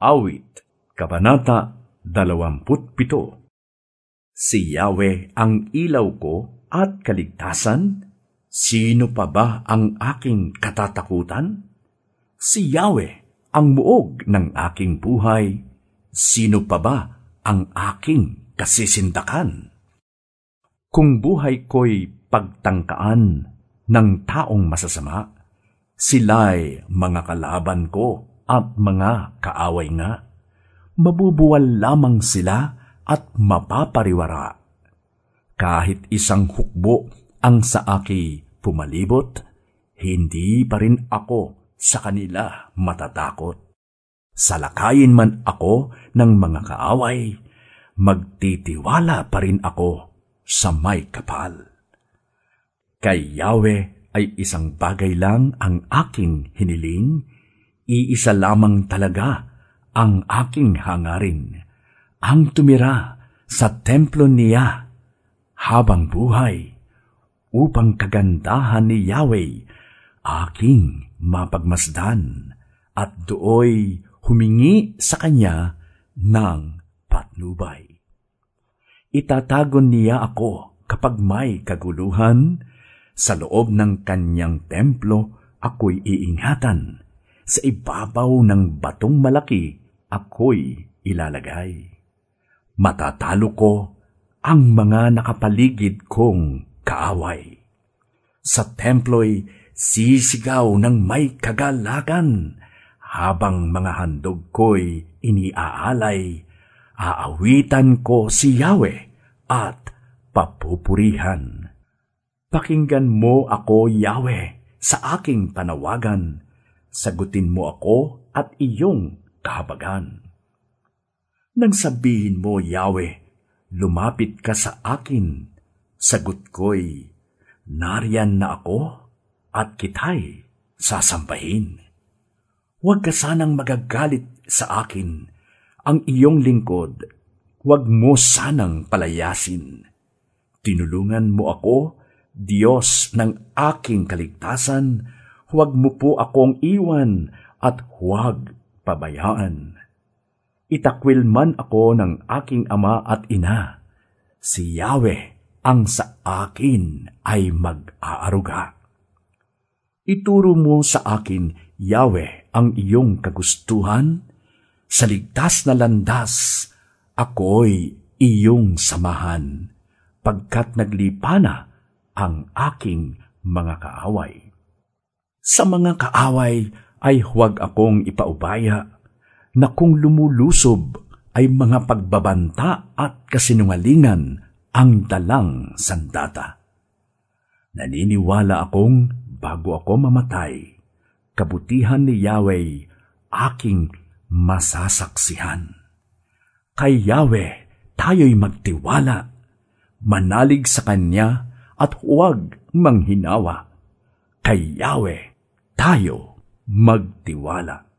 Awit, Kabanata 27 Si Yahweh ang ilaw ko at kaligtasan, sino pa ba ang aking katatakutan? Si Yahweh ang muog ng aking buhay, sino pa ba ang aking kasisindakan? Kung buhay ko'y pagtangkaan ng taong masasama, sila'y mga kalaban ko at mga kaaway nga. Mabubuwal lamang sila at mapapariwara. Kahit isang hukbo ang sa aki pumalibot, hindi pa rin ako sa kanila matatakot. Salakayin man ako ng mga kaaway, magtitiwala pa rin ako sa may kapal. Kay Yahweh ay isang bagay lang ang aking hiniling, iisa lamang talaga ang aking hangarin, ang tumira sa templo niya habang buhay, upang kagandahan ni Yahweh aking mapagmasdan at dooy humingi sa kanya ng patnubay. Itatagon niya ako kapag may kaguluhan, sa loob ng kanyang templo ako'y iingatan sa ibabaw ng batong malaki ako'y ilalagay. Matatalo ko ang mga nakapaligid kong kaaway. Sa templo'y sisigaw ng may kagalagan, habang mga handog ko'y iniaalay, aawitan ko si Yahweh at papupurihan. Pakinggan mo ako, Yahweh, sa aking panawagan sagutin mo ako at iyong kahabagan. Nang sabihin mo, Yahweh, lumapit ka sa akin, sagot ko'y, nariyan na ako at kitay sasampahin. Huwag ka sanang magagalit sa akin, ang iyong lingkod, huwag mo sanang palayasin. Tinulungan mo ako, Diyos ng aking kaligtasan, huwag mo po akong iwan at huwag pabayaan. Itakwil man ako ng aking ama at ina, si Yahweh ang sa akin ay mag-aaruga. Ituro mo sa akin, Yahweh, ang iyong kagustuhan, sa ligtas na landas, ako'y iyong samahan, pagkat naglipana ang aking mga kaaway. Sa mga kaaway ay huwag akong ipaubaya na kung lumulusob ay mga pagbabanta at kasinungalingan ang dalang sandata. Naniniwala akong bago ako mamatay, kabutihan ni Yahweh aking masasaksihan. Kay Yahweh tayo'y magtiwala, manalig sa Kanya at huwag manghinawa. Kay Yahweh tayo magtiwala.